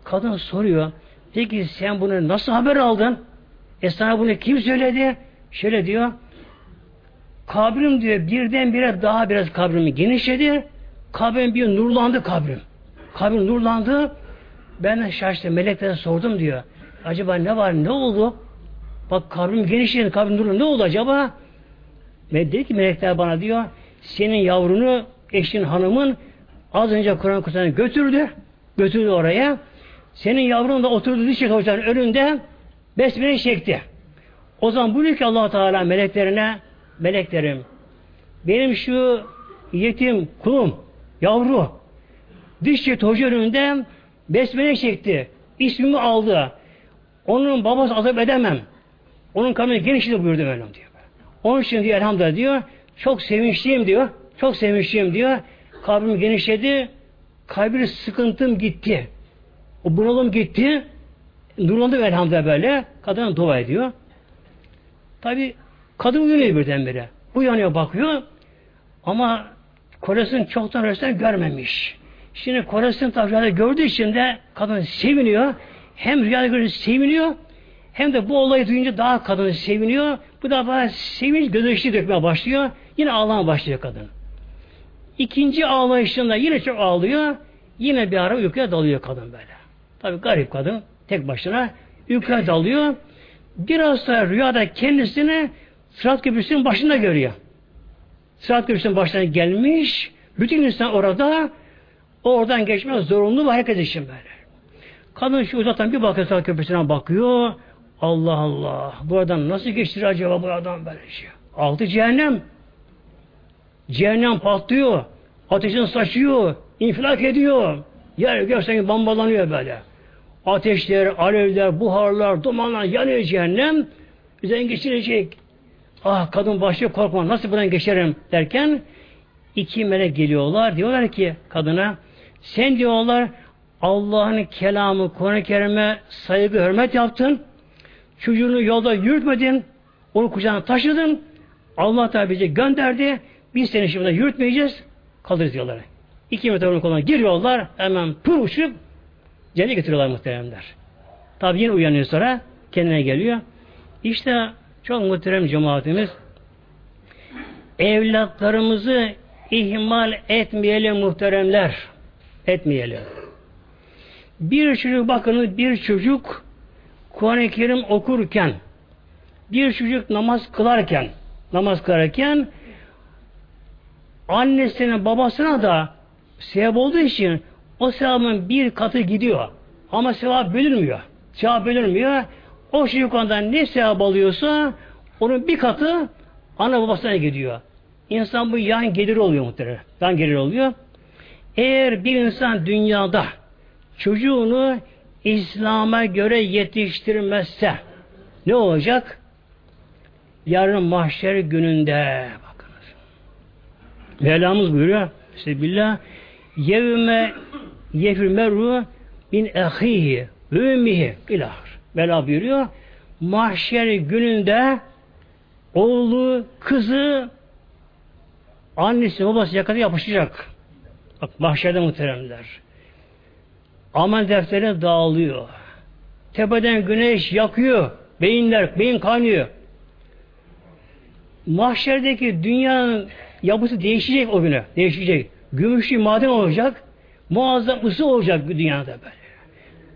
Kadın soruyor. Peki sen bunu nasıl haber aldın? E sana bunu kim söyledi? Şöyle diyor. Kabrim diyor birdenbire daha biraz kabrimi genişledi. Kabrim bir nurlandı kabrim. Kabrim nurlandı. Ben şaştım. Meleklere sordum diyor. Acaba ne var? Ne oldu? Bak kabrim genişledi. Kabrim nurlandı. Ne oldu acaba? Dedi ki melekler bana diyor senin yavrunu eşin hanımın az önce Kur'an kursuna götürdü. Götürdü oraya. Senin yavrun da oturdu diş kavuşların önünde besmele çekti. O zaman buyuruyor ki allah Teala meleklerine meleklerim benim şu yetim kulum yavru dişçi hoca önünde besmele çekti. İsmimi aldı. Onun babası azap edemem. Onun kanını genişledi buyurdu öyle diyor. Onun için diyor elhamdülillah diyor çok sevinçliyim diyor. Çok sevinçliyim diyor. Kalbim genişledi. Kalbim sıkıntım gitti. O bunalım gitti. Nurlandı elhamdülillah böyle. Kadına dua ediyor. Tabi kadın uyanıyor birdenbire. Uyanıyor bakıyor. Ama kocasını çoktan önceden görmemiş. Şimdi kocasını tabi rüyada gördüğü için de kadın seviniyor. Hem rüyada görünce seviniyor hem de bu olayı duyunca daha kadın seviniyor. Bu defa sevinç gözyaşı dökmeye başlıyor. Yine ağlamaya başlıyor kadın. İkinci ağlayışında yine çok ağlıyor. Yine bir ara uykuya dalıyor kadın böyle. Tabi garip kadın. Tek başına uykuya dalıyor. Biraz sonra rüyada kendisini Sırat Köprüsü'nün başında görüyor. Sırat Köprüsü'nün başına gelmiş. Bütün insan orada oradan geçmez zorunlu ve herkes için böyle. Kadın şu uzaktan bir bakıyor Sırat Köprüsü'ne bakıyor. Allah Allah. Buradan nasıl geçtir acaba buradan böyle şey? Altı cehennem. Cehennem patlıyor. Ateşin saçıyor. infilak ediyor. Yer gerçekten bombalanıyor böyle. Ateşler, alevler, buharlar, dumanlar yanıyor cehennem. Üzerinden geçirecek. Ah kadın başlıyor korkma nasıl buradan geçerim derken iki melek geliyorlar. Diyorlar ki kadına sen diyorlar Allah'ın kelamı Kur'an-ı Kerim'e saygı hürmet yaptın. Çocuğunu yolda yürütmedin. Onu kucağına taşıdın. Allah Teala bizi gönderdi. Biz seni şimdi yürütmeyeceğiz. Kalırız diyorlar. İki metre onun koluna giriyorlar. Hemen pır uçup cennete getiriyorlar muhteremler. Tabi yine uyanıyor sonra. Kendine geliyor. İşte çok muhterem cemaatimiz evlatlarımızı ihmal etmeyelim muhteremler. Etmeyelim. Bir çocuk bakın bir çocuk Kur'an-ı Kerim okurken bir çocuk namaz kılarken namaz kılarken annesine babasına da sevap olduğu için o sevabın bir katı gidiyor. Ama sevap bölünmüyor. Sevap bölünmüyor. O çocuk ondan ne sevap alıyorsa onun bir katı ana babasına gidiyor. İnsan bu yan gelir oluyor muhtemelen. Yan gelir oluyor. Eğer bir insan dünyada çocuğunu İslam'a göre yetiştirmezse ne olacak? Yarın mahşer gününde bakınız. Mevlamız buyuruyor Bismillah yevme yefir meru bin ehihi ve ümmihi ilahır. Mevla buyuruyor mahşer gününde oğlu, kızı annesi, babası yakada yapışacak. Bak mahşerde muhteremler. Amel defteri dağılıyor. Tepeden güneş yakıyor. Beyinler, beyin kanıyor. Mahşerdeki dünyanın yapısı değişecek o güne. Değişecek. Gümüşlü maden olacak. Muazzam ısı olacak dünyada böyle.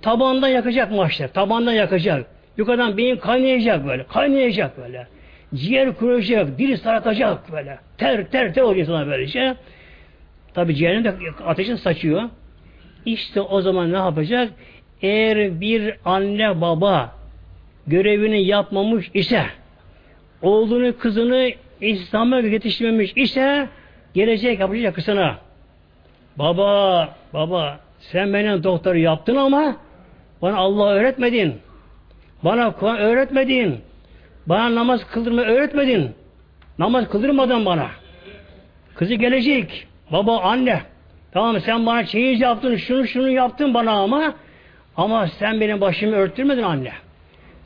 Tabandan yakacak mahşer. Tabandan yakacak. Yukarıdan beyin kaynayacak böyle. Kaynayacak böyle. Ciğer kuracak. Dili saratacak böyle. Ter ter ter oluyor sana böylece. Tabi ciğerini de ateşin saçıyor. İşte o zaman ne yapacak? Eğer bir anne baba görevini yapmamış ise oğlunu kızını İslam'a yetiştirmemiş ise gelecek yapacak kızına. Baba, baba sen benim doktoru yaptın ama bana Allah öğretmedin. Bana Kur'an öğretmedin. Bana namaz kıldırmayı öğretmedin. Namaz kıldırmadan bana. Kızı gelecek. Baba, anne. Tamam sen bana çeyiz yaptın, şunu şunu yaptın bana ama ama sen benim başımı örttürmedin anne.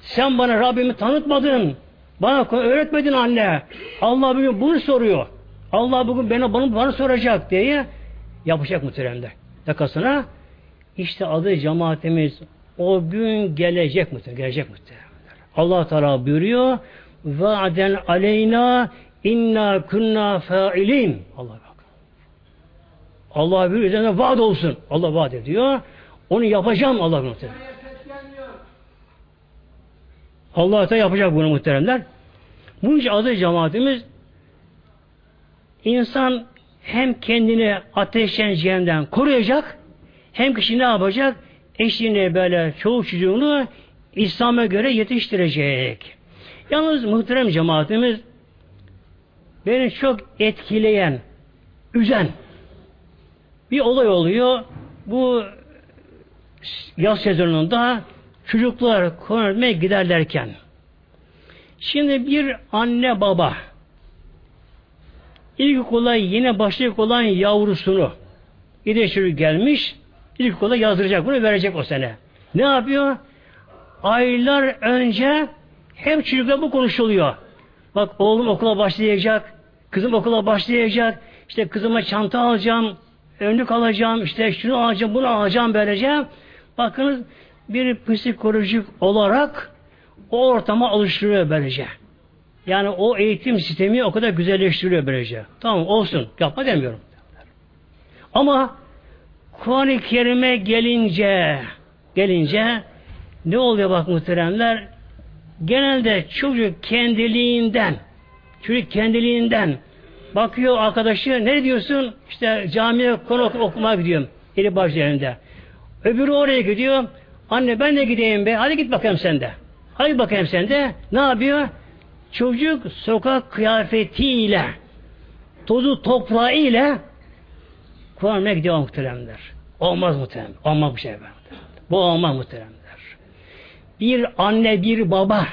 Sen bana Rabbimi tanıtmadın. Bana öğretmedin anne. Allah bugün bunu soruyor. Allah bugün bana bunu bana soracak diye yapacak muhteremler. Yakasına işte adı cemaatimiz o gün gelecek muhterem. Gelecek muhteremler. Allah Teala buyuruyor Va'den aleyna inna kunna fa'ilin. Allah. Allah bir üzerine vaat olsun. Allah vaat ediyor. Onu yapacağım Allah muhterem. Allah da yapacak bunu muhteremler. Bunun için adı cemaatimiz insan hem kendini ateşten cehennemden koruyacak hem kişi ne yapacak? Eşini böyle çoğu çocuğunu İslam'a göre yetiştirecek. Yalnız muhterem cemaatimiz beni çok etkileyen, üzen bir olay oluyor. Bu yaz sezonunda çocuklar konuşmaya giderlerken şimdi bir anne baba ilkokula yine başlayacak olan yavrusunu İdeşir gelmiş ilkokula yazdıracak bunu verecek o sene. Ne yapıyor? Aylar önce hem çocukla bu konuşuluyor. Bak oğlum okula başlayacak, kızım okula başlayacak, işte kızıma çanta alacağım, önlük alacağım, işte şunu alacağım, bunu alacağım böylece. Bakınız bir psikolojik olarak o ortama alıştırıyor böylece. Yani o eğitim sistemi o kadar güzelleştiriyor böylece. Tamam olsun. Yapma demiyorum. Ama Kur'an-ı Kerim'e gelince gelince ne oluyor bak muhteremler? Genelde çocuk kendiliğinden çocuk kendiliğinden bakıyor arkadaşı ne diyorsun? İşte camiye konu okumaya gidiyorum. Eli baş yerinde. Öbürü oraya gidiyor. Anne ben de gideyim be. Hadi git bakayım sen de. Hadi bakayım sen de. Ne yapıyor? Çocuk sokak kıyafetiyle tozu toprağı ile Kur'an'a gidiyor muhteremler. Olmaz muhterem. Olmaz bu şey. be. Bu olmaz muhteremler. Bir anne bir baba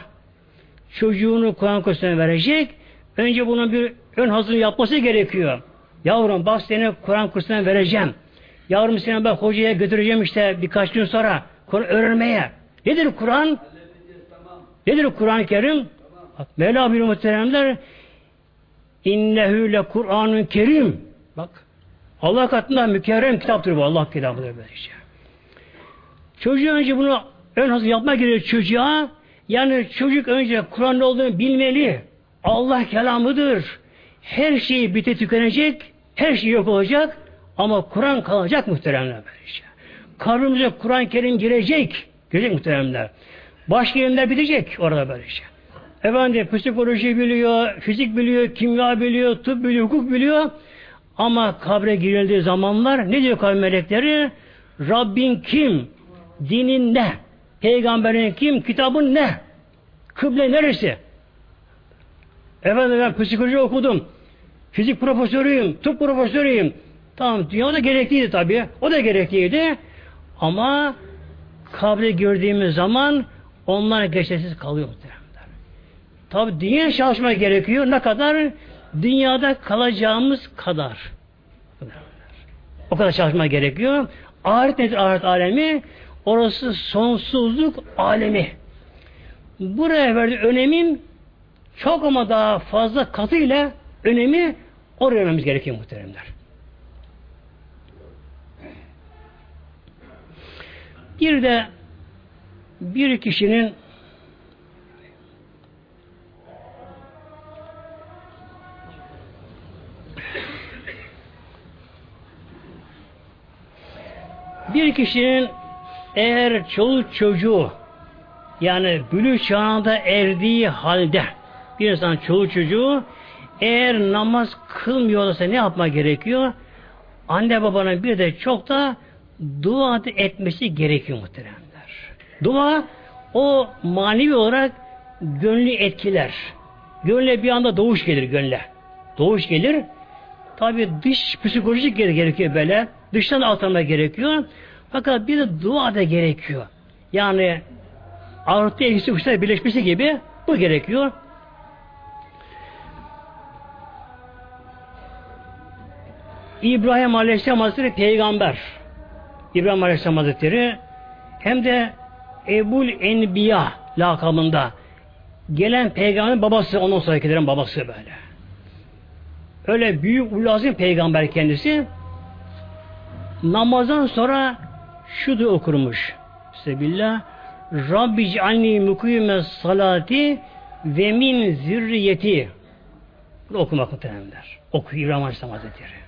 çocuğunu Kur'an kursuna verecek. Önce bunun bir ön hazır yapması gerekiyor. Yavrum bak seni Kur'an kursuna vereceğim. Yavrum seni ben hocaya götüreceğim işte birkaç gün sonra Kur'an öğrenmeye. Nedir Kur'an? Nedir Kur'an-ı Kerim? Bak, Mevla bir muhteremler innehu le Kur'an'ın kerim. Bak Allah katında mükerrem kitaptır bu. Allah kitabıdır böylece. Çocuğu önce bunu ön hazır yapmak gerekiyor çocuğa. Yani çocuk önce Kur'an olduğunu bilmeli. Allah kelamıdır. Her şeyi bite tükenecek. Her şey yok olacak. Ama Kur'an kalacak muhteremler böylece. Kalbimize Kur'an-ı Kerim girecek. Girecek muhteremler. Başka yerler bitecek orada böylece. Efendim psikoloji biliyor, fizik biliyor, kimya biliyor, tıp biliyor, hukuk biliyor. Ama kabre girildiği zamanlar ne diyor kabir melekleri? Rabbin kim? Dinin ne? Peygamberin kim? Kitabın ne? Kıble neresi? Efendim ben psikoloji okudum. Fizik profesörüyüm, tıp profesörüyüm. Tamam dünyada gerekliydi tabii. O da gerekliydi. Ama kabre gördüğümüz zaman onlar geçersiz kalıyor muhtemelen. Tabi dünya çalışmak gerekiyor. Ne kadar? Dünyada kalacağımız kadar. O kadar çalışmak gerekiyor. Ahiret nedir ahiret alemi? Orası sonsuzluk alemi. Buraya verdiği önemin çok ama daha fazla katıyla önemi oraya vermemiz gerekiyor muhteremler. Bir de bir kişinin bir kişinin eğer çoluk çocuğu yani bülü çağında erdiği halde bir insan çoluk çocuğu eğer namaz kılmıyorsa ne yapma gerekiyor? Anne babanın bir de çok da dua etmesi gerekiyor muhteremler. Dua o manevi olarak gönlü etkiler. Gönle bir anda doğuş gelir gönle. Doğuş gelir. Tabi dış psikolojik gerekiyor böyle. Dıştan atılma gerekiyor. Fakat bir de dua da gerekiyor. Yani artı eksi uçlar birleşmesi gibi bu gerekiyor. İbrahim Aleyhisselam Hazretleri peygamber. İbrahim Aleyhisselam Hazretleri hem de Ebul Enbiya lakabında gelen peygamberin babası, ondan sonrakilerin babası böyle. Öyle büyük ulazim peygamber kendisi. Namazdan sonra şu da okurmuş. Sebillah Rabbi cealni mukime salati ve min zürriyeti. Bunu okumak muhtemelenler. Okuyor İbrahim Aleyhisselam Hazretleri.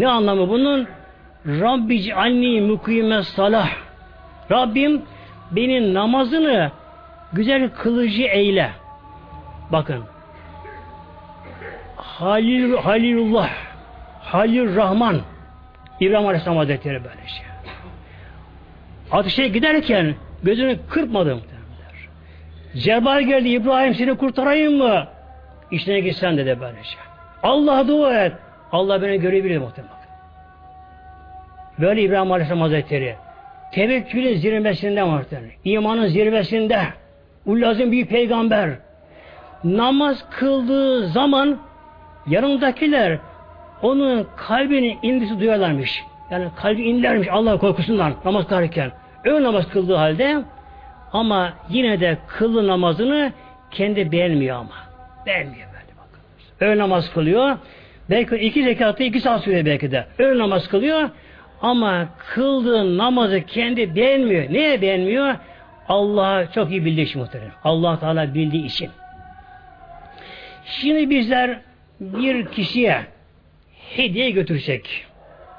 Ne anlamı bunun? Rabbi cealni mukime salah. Rabbim benim namazını güzel kılıcı eyle. Bakın. Halil, Halilullah, Halil Rahman, İbrahim Aleyhisselam Hazretleri böyle şey. Ateşe giderken gözünü kırpmadım. Cebrail geldi İbrahim seni kurtarayım mı? İşine gitsen dedi böyle şey. Allah'a dua et. Allah beni görebilir muhtemelen. Böyle İbrahim Aleyhisselam Hazretleri tevekkülün zirvesinde muhtemelen. İmanın zirvesinde. Ullazın bir peygamber. Namaz kıldığı zaman yanındakiler onun kalbini indisi duyarlarmış. Yani kalbi inlermiş Allah korkusundan namaz kılarken. Öyle namaz kıldığı halde ama yine de kıllı namazını kendi beğenmiyor ama. Beğenmiyor böyle bakın. Öyle namaz kılıyor. Belki iki rekatı iki saat sürüyor belki de. Öyle namaz kılıyor. Ama kıldığı namazı kendi beğenmiyor. Neye beğenmiyor? Allah'a çok iyi bildiği için muhtemelen. allah Teala bildiği için. Şimdi bizler bir kişiye hediye götürsek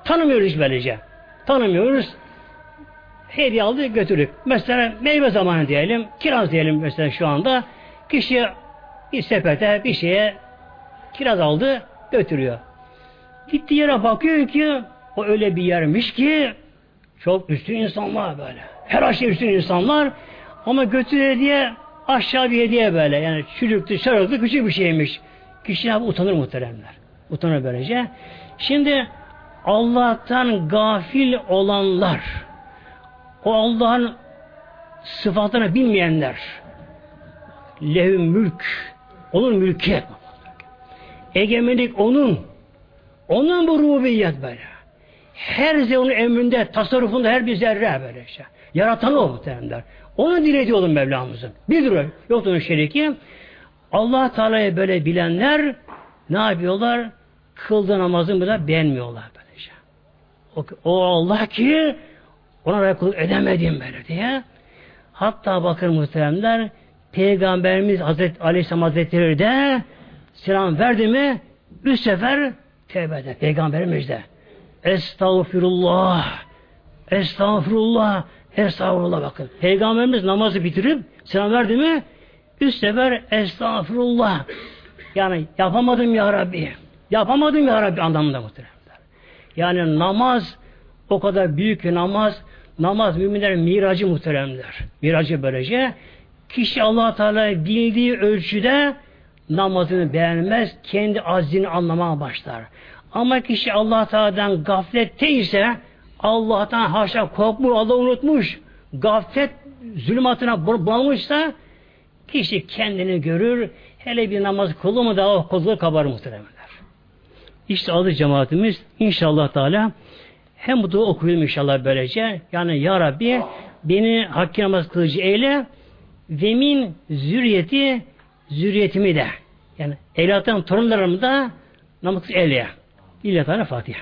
tanımıyoruz böylece. Tanımıyoruz. Hediye aldı götürük. Mesela meyve zamanı diyelim, kiraz diyelim mesela şu anda. Kişi bir sepete bir şeye kiraz aldı götürüyor. Gittiği yere bakıyor ki o öyle bir yermiş ki çok üstün insanlar böyle. Her şey üstün insanlar ama götürüyor diye aşağı bir hediye böyle. Yani çürüktü, şarıktı, küçük bir şeymiş. Kişi abi utanır muhteremler. Utanır böylece. Şimdi Allah'tan gafil olanlar, o Allah'ın sıfatını bilmeyenler, lehü mülk, onun mülkiyet, egemenlik onun, onun bu rububiyet böyle. Her zerre emrinde, tasarrufunda her bir zerre böyle şey. Yaratan o muhteremler. Onu dilediği olun Mevlamızın. Bir durum. Yok onun şeriki. Allah Teala'yı böyle bilenler ne yapıyorlar? Kıldığı namazın da beğenmiyorlar böylece. O, o Allah ki ona kul edemedim böyle diye. Hatta bakın muhteremler Peygamberimiz Hazreti Aleyhisselam Hazretleri de selam verdi mi üç sefer tevbe eder. Peygamberimiz de. Estağfirullah. Estağfirullah. Estağfurullah bakın. Peygamberimiz namazı bitirip selam verdi mi üç sefer estağfurullah. Yani yapamadım ya Rabbi. Yapamadım ya Rabbi anlamında muhteremler. Yani namaz o kadar büyük bir namaz. Namaz müminlerin miracı muhteremler. Miracı böylece. Kişi allah Teala bildiği ölçüde namazını beğenmez. Kendi azini anlamaya başlar. Ama kişi allah Teala'dan gaflette ise Allah'tan haşa korkmuş, Allah unutmuş, gaflet zulümatına bağlamışsa kişi kendini görür, hele bir namaz kılı mı da o kızı kabar muhtemelenler. İşte adı cemaatimiz inşallah Teala hem bu dua okuyalım inşallah böylece. Yani Ya Rabbi beni hakkı namaz kılıcı eyle ve min zürriyeti zürriyetimi de yani evlatlarım torunlarımı da namaz eyle. İlla Teala Fatiha.